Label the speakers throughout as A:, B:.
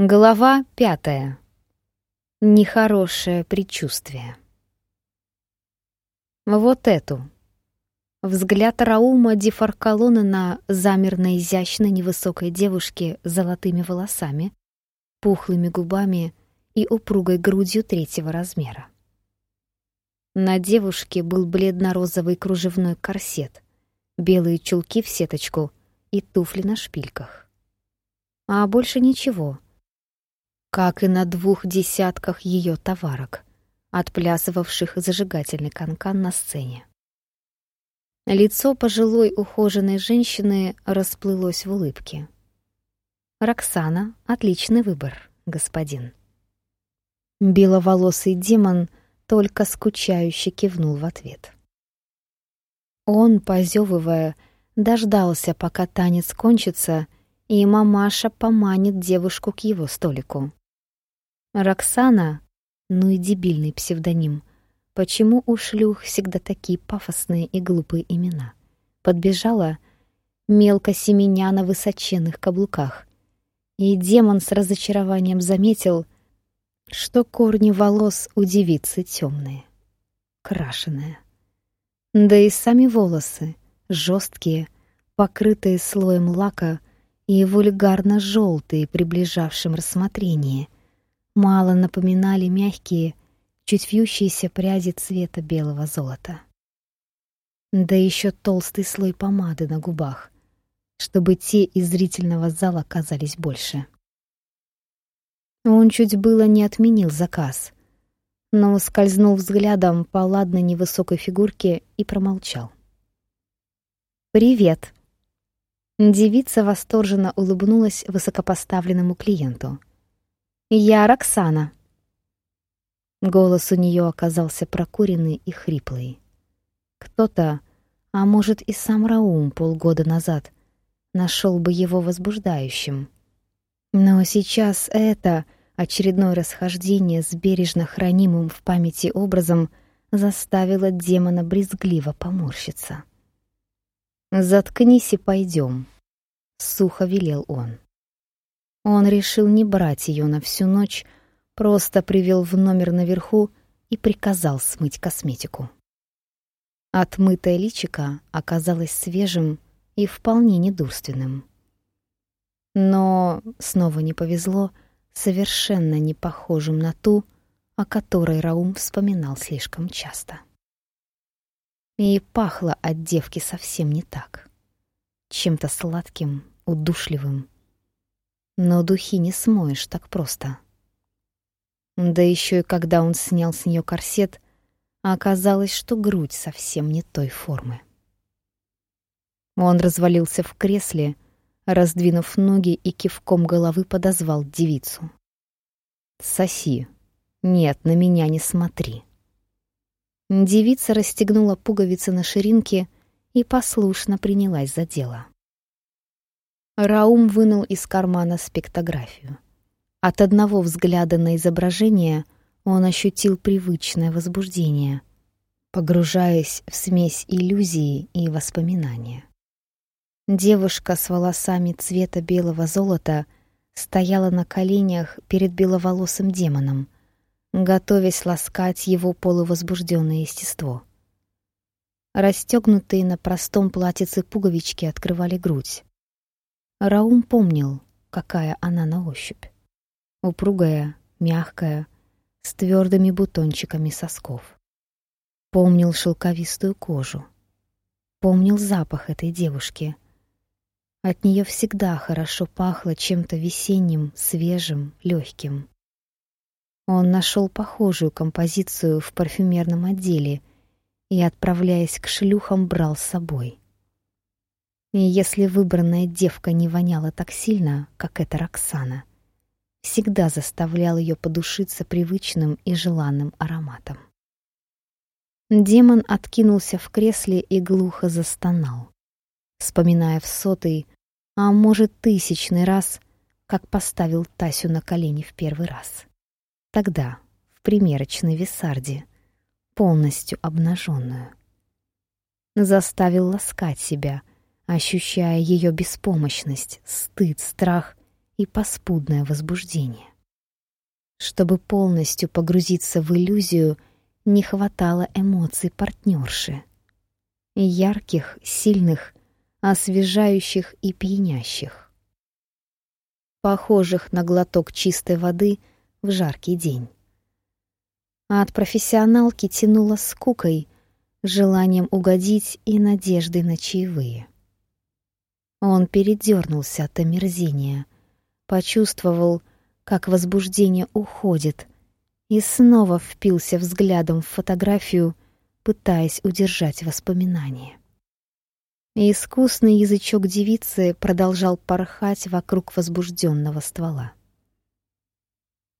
A: Глава пятая. Нехорошее предчувствие. Вот эту. Взгляд Раума Дифаркалона на замер на изящной невысокой девушке с золотыми волосами, пухлыми губами и упругой грудью третьего размера. На девушке был бледно-розовый кружевной корсет, белые чулки в сеточку и туфли на шпильках. А больше ничего — как и на двух десятках ее товарок, отплясывавших зажигательный канкан на сцене. Лицо пожилой ухоженной женщины расплылось в улыбке. «Роксана — отличный выбор, господин». Беловолосый демон только скучающе кивнул в ответ. Он, позевывая, дождался, пока танец кончится, и мамаша поманит девушку к его столику. Роксана, ну и дебильный псевдоним. Почему у шлюх всегда такие пафосные и глупые имена? Подбежала, мелко семеня на высоченных каблуках. И демон с разочарованием заметил, что корни волос у девицы темные, крашеные. Да и сами волосы, жесткие, покрытые слоем лака и вульгарно желтые при ближайшем рассмотрении — мало напоминали мягкие, чуть вьющиеся пряди цвета белого золота. Да еще толстый слой помады на губах, чтобы те из зрительного зала казались больше. Он чуть было не отменил заказ, но скользнул взглядом по ладной невысокой фигурке и промолчал. «Привет!» Девица восторженно улыбнулась высокопоставленному клиенту — «Я Роксана». Голос у нее оказался прокуренный и хриплый. Кто-то, а может и сам Раум полгода назад, нашел бы его возбуждающим. Но сейчас это очередное расхождение с бережно хранимым в памяти образом заставило демона брезгливо поморщиться. «Заткнись и пойдем», — сухо велел он. Он решил не брать ее на всю ночь, просто привел в номер наверху и приказал смыть косметику. Отмытое личико оказалось свежим и вполне недурственным. Но, снова не повезло, совершенно не похожим на ту, о которой Раум вспоминал слишком часто. И пахло от девки совсем не так. Чем-то сладким, удушливым, но духи не смоешь так просто. Да еще и когда он снял с нее корсет, оказалось, что грудь совсем не той формы. Он развалился в кресле, раздвинув ноги и кивком головы подозвал девицу. «Соси. Нет, на меня не смотри». Девица расстегнула пуговицы на ширинке и послушно принялась за дело. Раум вынул из кармана спектографию. От одного взгляда на изображение он ощутил привычное возбуждение, погружаясь в смесь иллюзии и воспоминания. Девушка с волосами цвета белого золота стояла на коленях перед беловолосым демоном, готовясь ласкать его полувозбужденное естество. Расстегнутые на простом платьице пуговички открывали грудь. Раум помнил, какая она на ощупь. Упругая, мягкая, с твердыми бутончиками сосков. Помнил шелковистую кожу. Помнил запах этой девушки. От нее всегда хорошо пахло чем-то весенним, свежим, легким. Он нашел похожую композицию в парфюмерном отделе и, отправляясь к шлюхам, брал с собой — и если выбранная девка не воняла так сильно, как эта Роксана, всегда заставлял ее подушиться привычным и желанным ароматом. Демон откинулся в кресле и глухо застонал, вспоминая в сотый, а может тысячный раз, как поставил Тасю на колени в первый раз. Тогда, в примерочной Висарде, полностью обнаженную. Заставил ласкать себя — ощущая ее беспомощность, стыд, страх и поспудное возбуждение. Чтобы полностью погрузиться в иллюзию, не хватало эмоций партнерши. Ярких, сильных, освежающих и пьянящих. Похожих на глоток чистой воды в жаркий день. А от профессионалки тянуло скукой, желанием угодить и надеждой на чаевые. Он передернулся от омерзения, почувствовал, как возбуждение уходит, и снова впился взглядом в фотографию, пытаясь удержать воспоминания. Искусный язычок девицы продолжал порхать вокруг возбужденного ствола.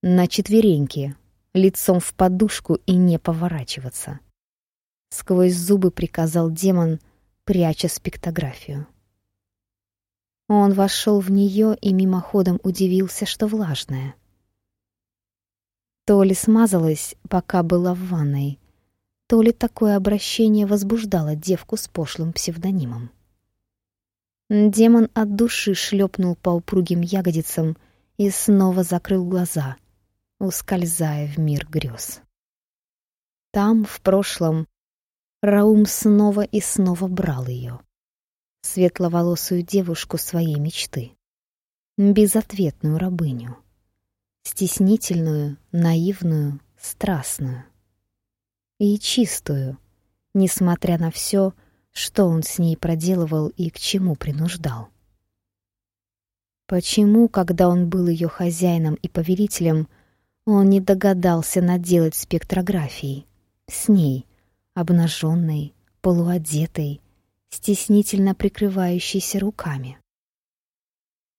A: На четвереньки, лицом в подушку и не поворачиваться. Сквозь зубы приказал демон, пряча спектографию. Он вошел в нее и мимоходом удивился, что влажная. То ли смазалась, пока была в ванной, то ли такое обращение возбуждало девку с пошлым псевдонимом. Демон от души шлепнул по упругим ягодицам и снова закрыл глаза, ускользая в мир грез. Там, в прошлом, Раум снова и снова брал ее светловолосую девушку своей мечты, безответную рабыню, стеснительную, наивную, страстную. И чистую, несмотря на все, что он с ней проделывал и к чему принуждал. Почему, когда он был ее хозяином и повелителем, он не догадался наделать спектрографии с ней, обнаженной, полуодетой, стеснительно прикрывающейся руками.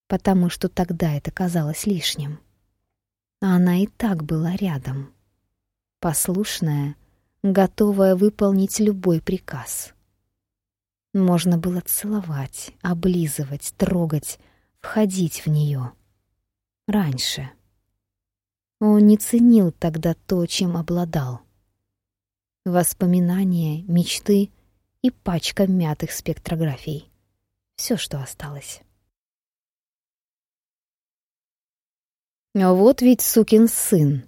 A: Потому что тогда это казалось лишним. А она и так была рядом. Послушная, готовая выполнить любой приказ. Можно было целовать, облизывать, трогать, входить в нее. Раньше. Он не ценил тогда то, чем обладал. Воспоминания, мечты и пачка мятых спектрографий. Все, что осталось. Вот ведь сукин сын.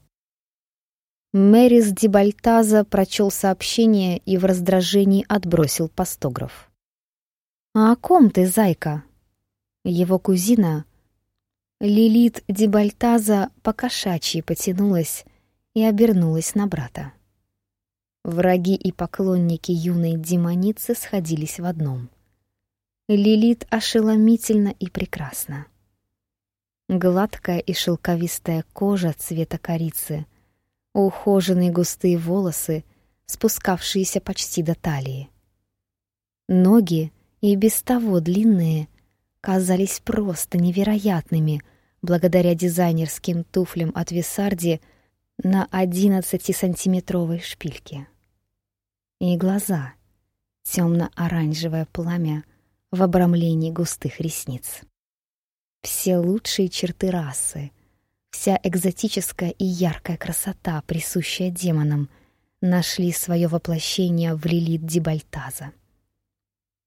A: Мэрис Дебальтаза прочел сообщение и в раздражении отбросил постограф. «А о ком ты, зайка?» Его кузина, Лилит Дебальтаза, покошачьи потянулась и обернулась на брата. Враги и поклонники юной демоницы сходились в одном. Лилит ошеломительно и прекрасна. Гладкая и шелковистая кожа цвета корицы, ухоженные густые волосы, спускавшиеся почти до талии. Ноги, и без того длинные, казались просто невероятными благодаря дизайнерским туфлям от Висарди на 11-сантиметровой шпильке и глаза, темно-оранжевое пламя в обрамлении густых ресниц. Все лучшие черты расы, вся экзотическая и яркая красота, присущая демонам, нашли свое воплощение в Лилит Дибальтаза.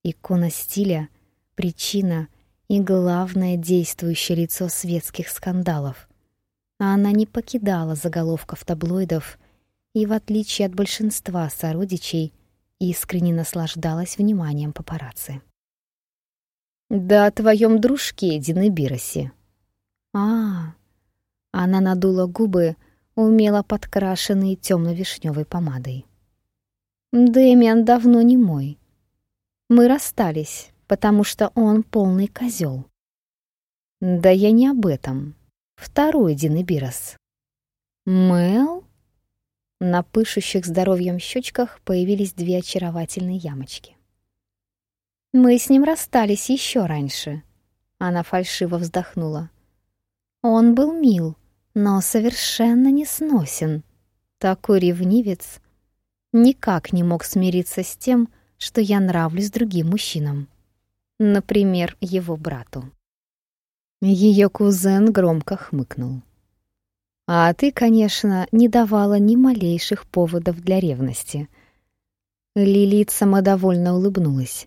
A: Икона стиля, причина и главное действующее лицо светских скандалов. А она не покидала заголовков таблоидов и, в отличие от большинства сородичей, искренне наслаждалась вниманием папарацци. «Да о твоем дружке, Динебиросе». «А, она надула губы, умело подкрашенные темно-вишневой помадой. «Дэмиан давно не мой. Мы расстались, потому что он полный козел. «Да я не об этом. Второй Динебирос». «Мэл?» На пышущих здоровьем щечках появились две очаровательные ямочки. «Мы с ним расстались еще раньше», — она фальшиво вздохнула. «Он был мил, но совершенно не сносен. Такой ревнивец. Никак не мог смириться с тем, что я нравлюсь другим мужчинам. Например, его брату». Ее кузен громко хмыкнул. А ты, конечно, не давала ни малейших поводов для ревности. Лилит самодовольно улыбнулась.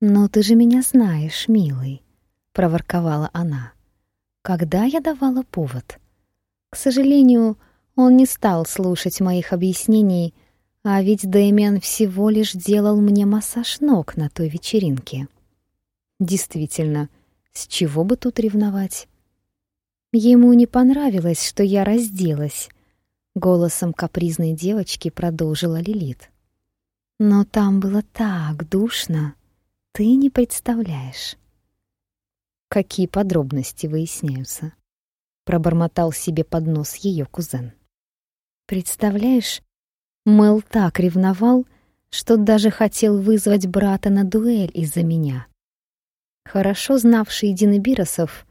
A: «Но ты же меня знаешь, милый», — проворковала она. когда я давала повод? К сожалению, он не стал слушать моих объяснений, а ведь Дэмиан всего лишь делал мне массаж ног на той вечеринке. Действительно, с чего бы тут ревновать? Ему не понравилось, что я разделась. Голосом капризной девочки продолжила Лилит. Но там было так душно, ты не представляешь. Какие подробности выясняются? Пробормотал себе под нос ее кузен. Представляешь, Мэл так ревновал, что даже хотел вызвать брата на дуэль из-за меня. Хорошо знавший Дина Биросов,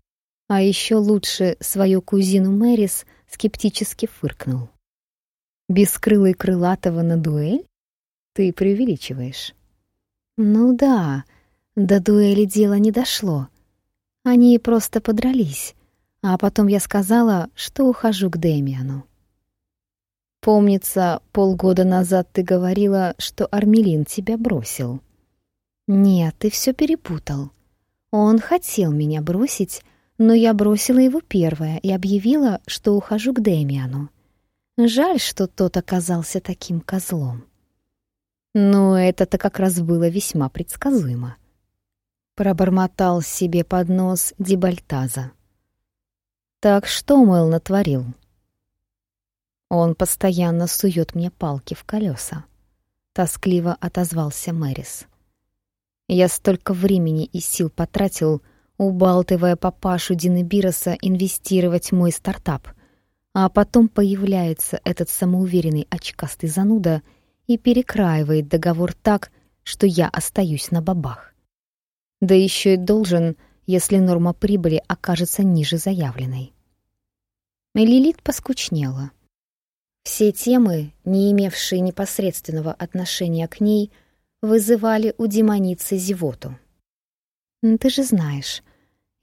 A: а еще лучше свою кузину Мэрис, скептически фыркнул. «Бескрылый крылатого на дуэль? Ты преувеличиваешь». «Ну да, до дуэли дело не дошло. Они просто подрались, а потом я сказала, что ухожу к Дэмиану. Помнится, полгода назад ты говорила, что Армелин тебя бросил. Нет, ты все перепутал. Он хотел меня бросить, но я бросила его первая и объявила, что ухожу к Дэмиану. Жаль, что тот оказался таким козлом. Но это-то как раз было весьма предсказуемо. Пробормотал себе под нос Дебальтаза. Так что Мэл натворил? Он постоянно сует мне палки в колеса. Тоскливо отозвался Мэрис. Я столько времени и сил потратил, убалтывая папашу Дины Бироса инвестировать мой стартап, а потом появляется этот самоуверенный очкастый зануда и перекраивает договор так, что я остаюсь на бабах. Да еще и должен, если норма прибыли окажется ниже заявленной. Лилит поскучнела — все темы, не имевшие непосредственного отношения к ней, вызывали у демоницы зевоту. «Ты же знаешь,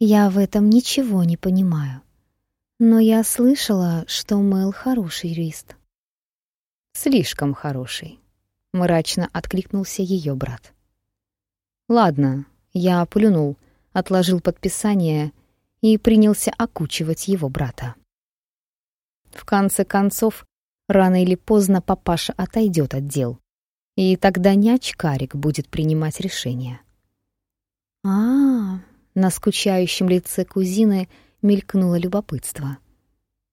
A: я в этом ничего не понимаю. Но я слышала, что Мэл хороший юрист». «Слишком хороший», — мрачно откликнулся ее брат. «Ладно, я плюнул, отложил подписание и принялся окучивать его брата. В конце концов, Рано или поздно папаша отойдет от дел, и тогда не очкарик будет принимать решение. А, -а, а на скучающем лице кузины мелькнуло любопытство.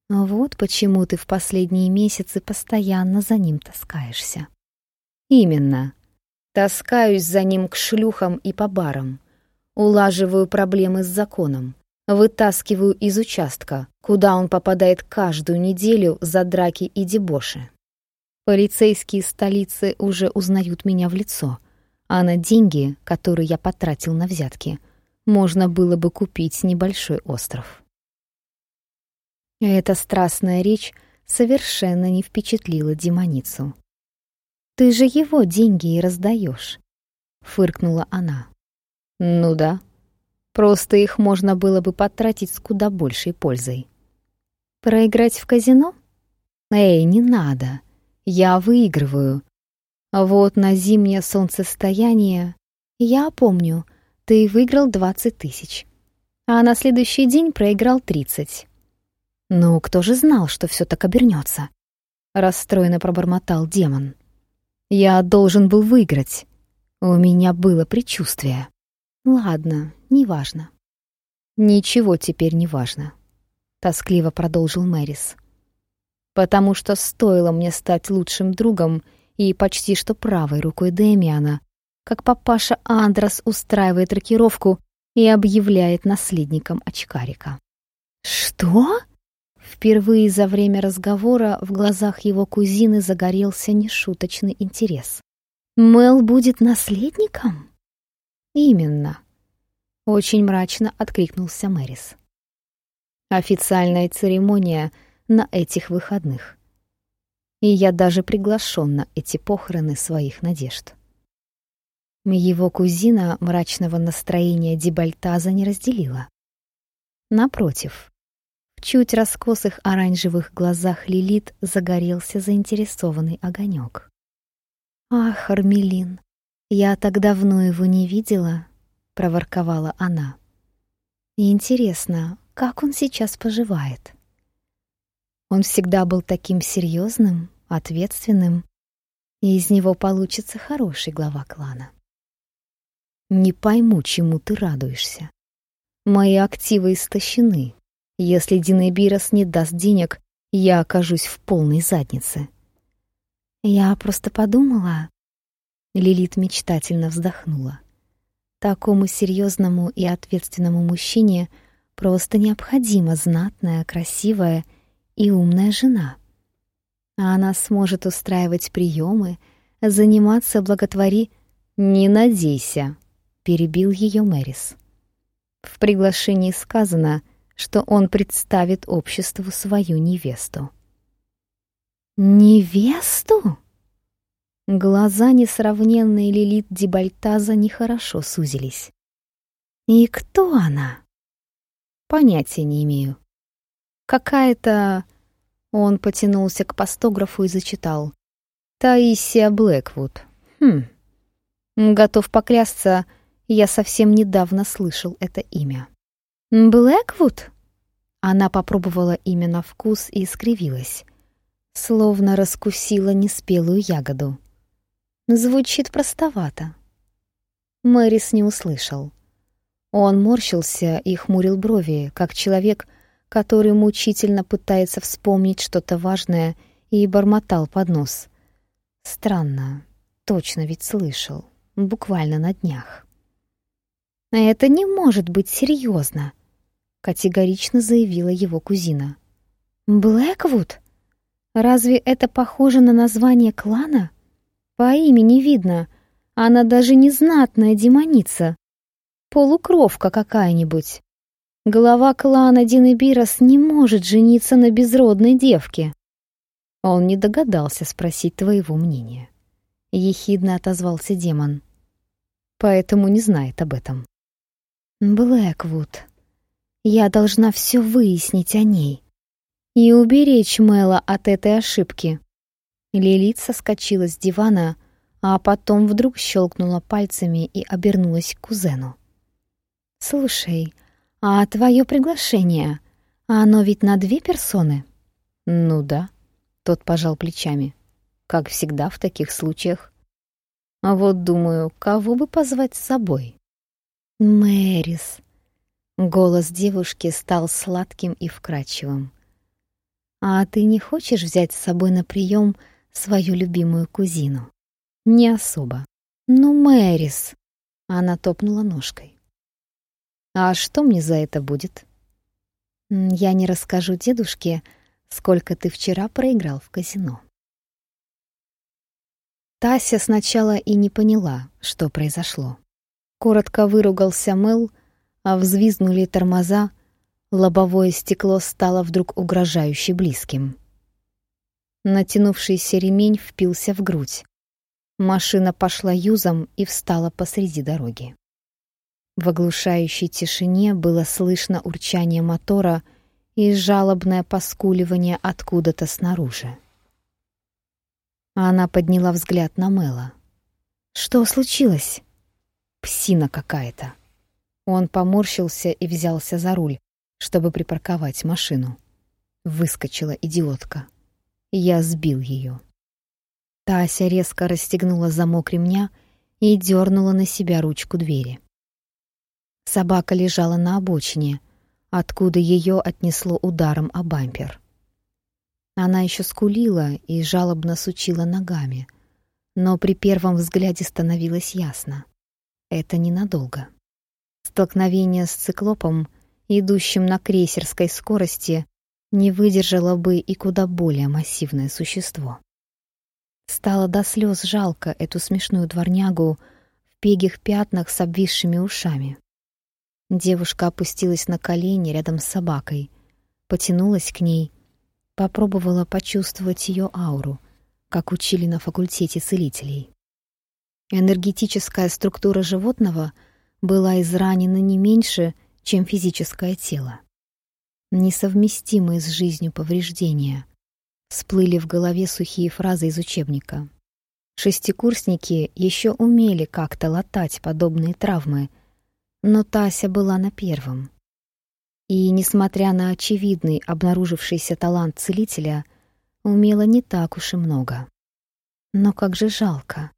A: Вот почему ты в последние месяцы постоянно за ним таскаешься. Именно. Таскаюсь за ним к шлюхам и по барам. Улаживаю проблемы с законом, Вытаскиваю из участка, куда он попадает каждую неделю за драки и дебоши. Полицейские столицы уже узнают меня в лицо, а на деньги, которые я потратил на взятки, можно было бы купить небольшой остров. Эта страстная речь совершенно не впечатлила демоницу. «Ты же его деньги и раздаешь», — фыркнула она. «Ну да», Просто их можно было бы потратить с куда большей пользой. Проиграть в казино? Эй, не надо. Я выигрываю. Вот на зимнее солнцестояние... Я помню, ты выиграл 20 тысяч. А на следующий день проиграл 30. Ну, кто же знал, что все так обернется? Расстроенно пробормотал демон. Я должен был выиграть. У меня было предчувствие. Ладно, неважно. Ничего теперь не важно, тоскливо продолжил Мэрис. Потому что стоило мне стать лучшим другом и почти что правой рукой Дэмиана, как папаша Андрос устраивает рокировку и объявляет наследником очкарика. «Что?» Впервые за время разговора в глазах его кузины загорелся нешуточный интерес. «Мел будет наследником?» «Именно», — очень мрачно откликнулся Мэрис. «Официальная церемония на этих выходных. И я даже приглашен на эти похороны своих надежд». Его кузина мрачного настроения Дебальтаза не разделила. Напротив, в чуть раскосых оранжевых глазах Лилит загорелся заинтересованный огонек. «Ах, Армелин, «Я так давно его не видела», — проворковала она. «И интересно, как он сейчас поживает. Он всегда был таким серьезным, ответственным, и из него получится хороший глава клана. Не пойму, чему ты радуешься. Мои активы истощены. Если Динебирос не даст денег, я окажусь в полной заднице. Я просто подумала... Лилит мечтательно вздохнула. Такому серьезному и ответственному мужчине просто необходима знатная, красивая и умная жена. А она сможет устраивать приемы, заниматься благотвори... «Не надейся», — перебил ее Мэрис. В приглашении сказано, что он представит обществу свою невесту. «Невесту?» Глаза несравненной Лилит Дебальтаза нехорошо сузились. «И кто она?» «Понятия не имею. Какая-то...» Он потянулся к постографу и зачитал. «Таисия Блэквуд. Хм. Готов поклясться, я совсем недавно слышал это имя». «Блэквуд?» Она попробовала имя на вкус и скривилась, словно раскусила неспелую ягоду. Звучит простовато. Мэрис не услышал. Он морщился и хмурил брови, как человек, который мучительно пытается вспомнить что-то важное и бормотал под нос. Странно, точно ведь слышал, буквально на днях. «Это не может быть серьезно», — категорично заявила его кузина. «Блэквуд? Разве это похоже на название клана?» По имени видно, она даже не знатная демоница. Полукровка какая-нибудь. Глава клана Динебирос не может жениться на безродной девке. Он не догадался спросить твоего мнения. Ехидно отозвался демон. Поэтому не знает об этом. Блэквуд. Я должна все выяснить о ней и уберечь Мэла от этой ошибки. Лилит соскочила с дивана, а потом вдруг щелкнула пальцами и обернулась к кузену. «Слушай, а твое приглашение, оно ведь на две персоны?» «Ну да», — тот пожал плечами. «Как всегда в таких случаях. А вот думаю, кого бы позвать с собой?» «Мэрис». Голос девушки стал сладким и вкрадчивым. «А ты не хочешь взять с собой на прием свою любимую кузину. Не особо. Ну, Мэрис. Она топнула ножкой. А что мне за это будет? Я не расскажу дедушке, сколько ты вчера проиграл в казино. Тася сначала и не поняла, что произошло. Коротко выругался Мэл, а взвизгнули тормоза, лобовое стекло стало вдруг угрожающе близким. Натянувшийся ремень впился в грудь. Машина пошла юзом и встала посреди дороги. В оглушающей тишине было слышно урчание мотора и жалобное поскуливание откуда-то снаружи. Она подняла взгляд на Мэла. «Что случилось?» «Псина какая-то». Он поморщился и взялся за руль, чтобы припарковать машину. Выскочила идиотка. Я сбил ее. Тася резко расстегнула замок ремня и дернула на себя ручку двери. Собака лежала на обочине, откуда ее отнесло ударом о бампер. Она еще скулила и жалобно сучила ногами, но при первом взгляде становилось ясно — это ненадолго. Столкновение с циклопом, идущим на крейсерской скорости, не выдержало бы и куда более массивное существо. Стало до слез жалко эту смешную дворнягу в пегих пятнах с обвисшими ушами. Девушка опустилась на колени рядом с собакой, потянулась к ней, попробовала почувствовать ее ауру, как учили на факультете целителей. Энергетическая структура животного была изранена не меньше, чем физическое тело несовместимые с жизнью повреждения. Всплыли в голове сухие фразы из учебника. Шестикурсники еще умели как-то латать подобные травмы, но Тася была на первом. И, несмотря на очевидный обнаружившийся талант целителя, умела не так уж и много. Но как же жалко.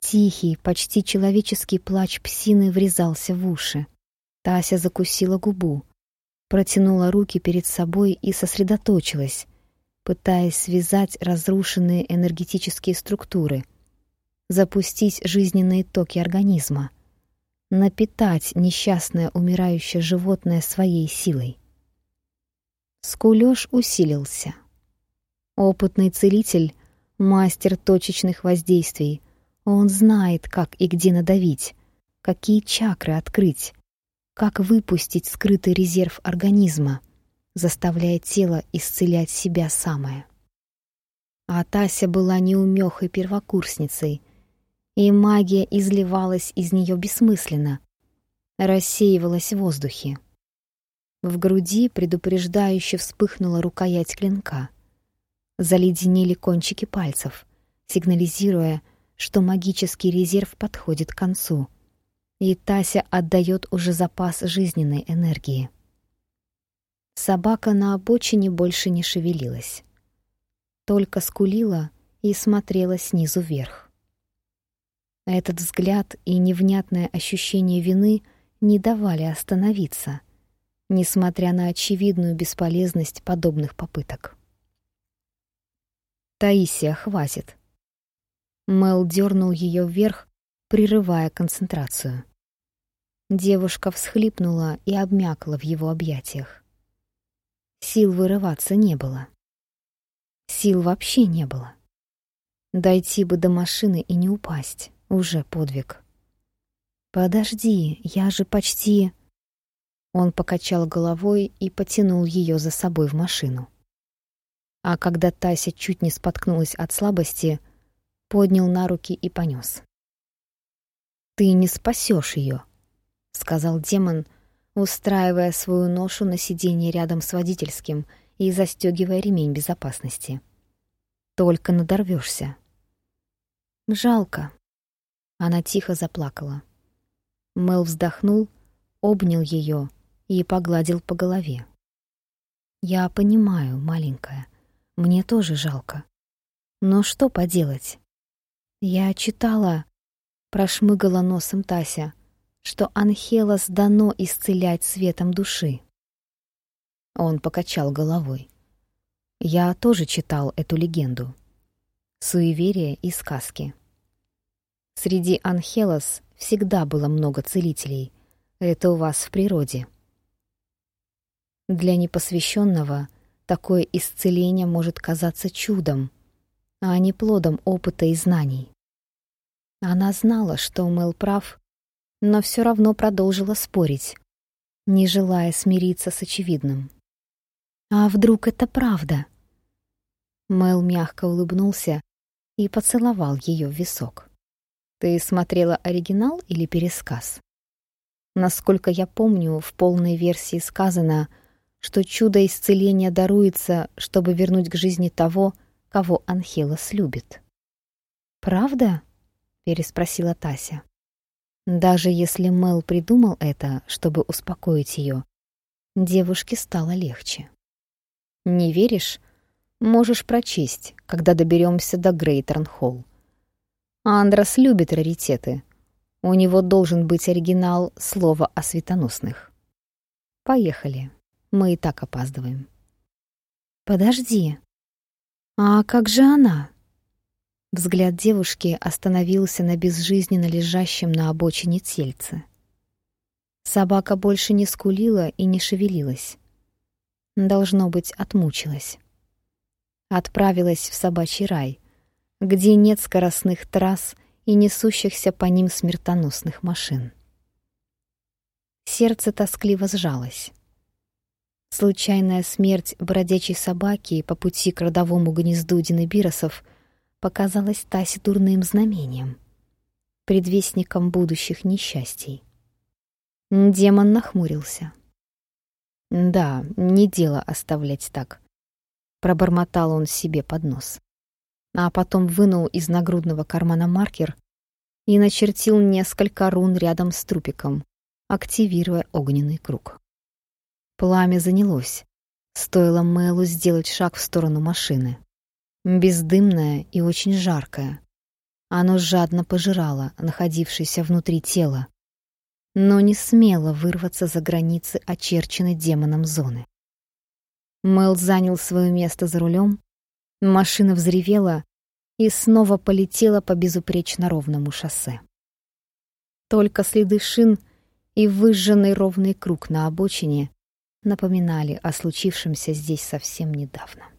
A: Тихий, почти человеческий плач псины врезался в уши. Тася закусила губу, протянула руки перед собой и сосредоточилась, пытаясь связать разрушенные энергетические структуры, запустить жизненные токи организма, напитать несчастное умирающее животное своей силой. Скулёж усилился. Опытный целитель, мастер точечных воздействий, он знает, как и где надавить, какие чакры открыть, как выпустить скрытый резерв организма, заставляя тело исцелять себя самое. А Тася была неумехой первокурсницей, и магия изливалась из нее бессмысленно, рассеивалась в воздухе. В груди предупреждающе вспыхнула рукоять клинка. Заледенели кончики пальцев, сигнализируя, что магический резерв подходит к концу, и Тася отдает уже запас жизненной энергии. Собака на обочине больше не шевелилась. Только скулила и смотрела снизу вверх. Этот взгляд и невнятное ощущение вины не давали остановиться, несмотря на очевидную бесполезность подобных попыток. «Таисия, хватит!» Мел дернул ее вверх, прерывая концентрацию. Девушка всхлипнула и обмякла в его объятиях. Сил вырываться не было. Сил вообще не было. Дойти бы до машины и не упасть — уже подвиг. «Подожди, я же почти...» Он покачал головой и потянул ее за собой в машину. А когда Тася чуть не споткнулась от слабости — поднял на руки и понес. «Ты не спасешь ее», — сказал демон, устраивая свою ношу на сиденье рядом с водительским и застегивая ремень безопасности. «Только надорвешься». «Жалко». Она тихо заплакала. Мэл вздохнул, обнял ее и погладил по голове. «Я понимаю, маленькая, мне тоже жалко. Но что поделать? «Я читала», — прошмыгала носом Тася, «что Анхелос дано исцелять светом души». Он покачал головой. «Я тоже читал эту легенду. Суеверия и сказки. Среди Анхелос всегда было много целителей. Это у вас в природе. Для непосвященного такое исцеление может казаться чудом, а не плодом опыта и знаний. Она знала, что Мэл прав, но все равно продолжила спорить, не желая смириться с очевидным. «А вдруг это правда?» Мэл мягко улыбнулся и поцеловал ее в висок. «Ты смотрела оригинал или пересказ?» Насколько я помню, в полной версии сказано, что чудо исцеления даруется, чтобы вернуть к жизни того, кого Анхелос любит. «Правда?» переспросила Тася. Даже если Мэл придумал это, чтобы успокоить ее, девушке стало легче. Не веришь? Можешь прочесть, когда доберемся до Грейтерн-Холл. Андрос любит раритеты. У него должен быть оригинал слова о светоносных. Поехали. Мы и так опаздываем. Подожди. А как же она? Взгляд девушки остановился на безжизненно лежащем на обочине тельце. Собака больше не скулила и не шевелилась. Должно быть, отмучилась. Отправилась в собачий рай, где нет скоростных трасс и несущихся по ним смертоносных машин. Сердце тоскливо сжалось. Случайная смерть бродячей собаки по пути к родовому гнезду Динебиросов — показалось Тасе дурным знамением, предвестником будущих несчастий. Демон нахмурился. «Да, не дело оставлять так», — пробормотал он себе под нос. А потом вынул из нагрудного кармана маркер и начертил несколько рун рядом с трупиком, активируя огненный круг. Пламя занялось. Стоило Мэлу сделать шаг в сторону машины. Бездымное и очень жаркое. Оно жадно пожирало находившееся внутри тела, но не смело вырваться за границы очерченной демоном зоны. Мэл занял свое место за рулем, машина взревела и снова полетела по безупречно ровному шоссе. Только следы шин и выжженный ровный круг на обочине напоминали о случившемся здесь совсем недавно.